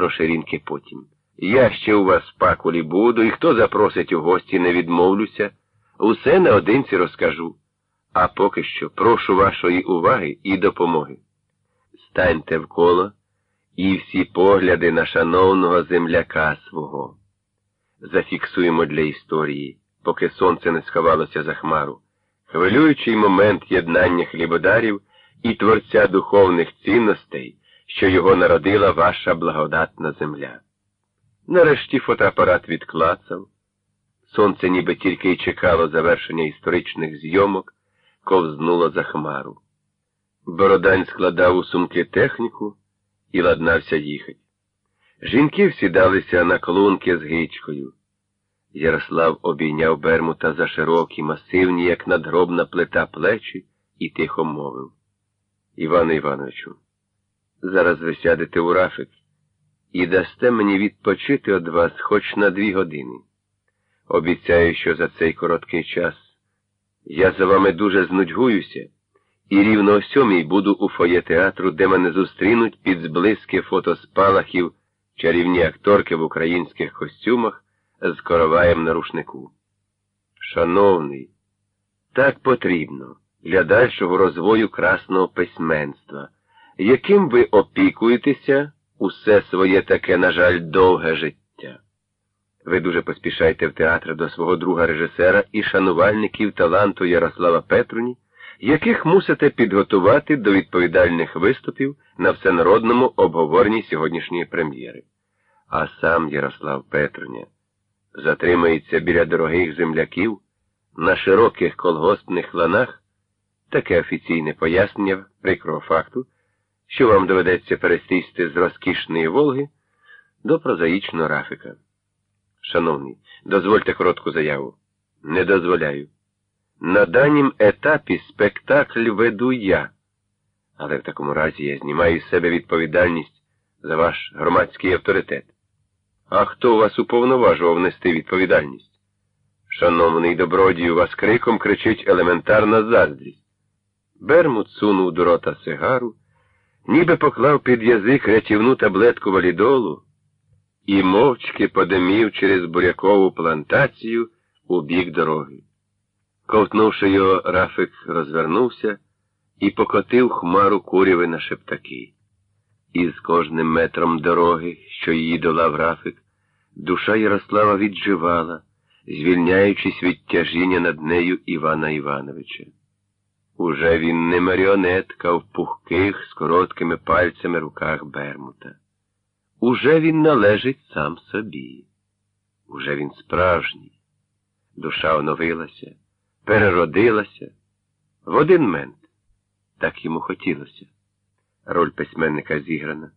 про ширинки потім. Я ще у вас пакулі буду, і хто запросить у гості, не відмовлюся. Усе наодинці розкажу. А поки що прошу вашої уваги і допомоги. Станьте в коло і всі погляди на шановного земляка свого. Зафіксуємо для історії, поки сонце не сховалося за хмару, хвилюючий момент єднання хлібодарів і творця духовних цінностей, що його народила ваша благодатна земля. Нарешті фотоапарат відклацав. Сонце ніби тільки й чекало завершення історичних зйомок, ковзнуло за хмару. Бородань складав у сумки техніку і ладнався їхати. Жінки всідалися на клунки з гичкою. Ярослав обійняв Бермута за широкі, масивні, як надгробна плита плечі, і тихо мовив. Іване Івановичу, зараз ви сядете у рафик і дасте мені відпочити від вас хоч на дві години. Обіцяю, що за цей короткий час я за вами дуже знудьгуюся, і рівно о сьомій буду у фоє театру, де мене зустрінуть під зблиски фотоспалахів чарівні акторки в українських костюмах з короваєм на рушнику. Шановний, так потрібно для дальшого розвою красного письменства, яким ви опікуєтеся усе своє таке, на жаль, довге життя. Ви дуже поспішайте в театр до свого друга режисера і шанувальників таланту Ярослава Петруні, яких мусите підготувати до відповідальних виступів на всенародному обговоренні сьогоднішньої прем'єри. А сам Ярослав Петруня затримається біля дорогих земляків на широких колгоспних ланах, таке офіційне пояснення прикрого факту, що вам доведеться пересісти з розкішної Волги до прозаїчного рафіка. Шановний, дозвольте коротку заяву. Не дозволяю. На данім етапі спектакль веду я, але в такому разі я знімаю з себе відповідальність за ваш громадський авторитет. А хто вас уповноважував нести відповідальність? Шановний добродію, вас криком кричить елементарна заздрість. Бермут сунув до рота сигару, ніби поклав під язик рятівну таблетку валідолу і мовчки подимів через бурякову плантацію у бік дороги. Ковтнувши його, Рафик розвернувся і покотив хмару куряви на шептаки. І з кожним метром дороги, що її долав Рафик, душа Ярослава відживала, звільняючись від тяжіння над нею Івана Івановича. Уже він не маріонетка в пухких з короткими пальцями руках Бермута. Уже він належить сам собі. Уже він справжній. Душа оновилася, переродилася. В один мент так йому хотілося. Роль письменника зіграна.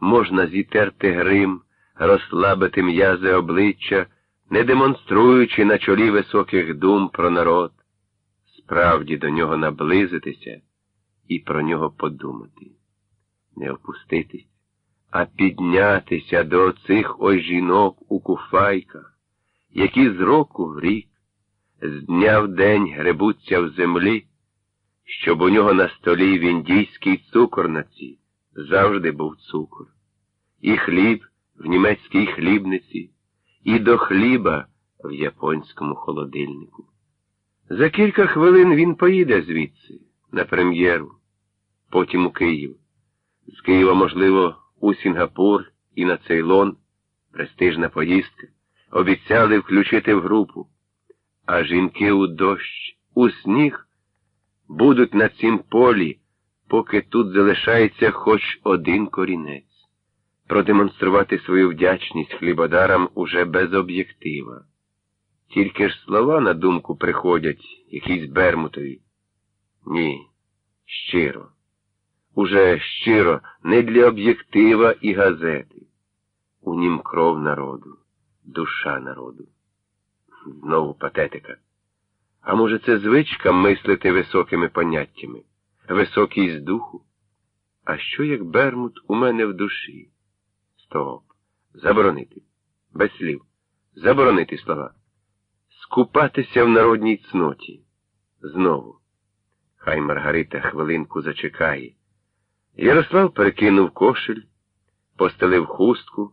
Можна зітерти грим, розслабити м'язи обличчя, не демонструючи на чолі високих дум про народ, справді до нього наблизитися і про нього подумати, не опуститись а піднятися до цих ой жінок у куфайках, які з року в рік, з дня в день гребуться в землі, щоб у нього на столі в індійський цукор на ці завжди був цукор, і хліб в німецькій хлібниці, і до хліба в японському холодильнику. За кілька хвилин він поїде звідси, на прем'єру, потім у Київ. З Києва, можливо, у Сінгапур і на Цейлон, престижна поїздка, обіцяли включити в групу, а жінки у дощ, у сніг будуть на цім полі, поки тут залишається хоч один корінець, продемонструвати свою вдячність хлібодарам уже без об'єктива. Тільки ж слова на думку приходять якісь бермутові. Ні, щиро уже щиро, не для об'єктива і газети. У нім кров народу, душа народу. Знову патетика. А може, це звичка мислити високими поняттями, високість духу? А що як Бермут у мене в душі? Стоп. Заборонити. Без слів. Заборонити слова. Скупатися в народній цноті. Знову. Хай Маргарита хвилинку зачекає. Ярослав перекинув кошель, постелив хустку,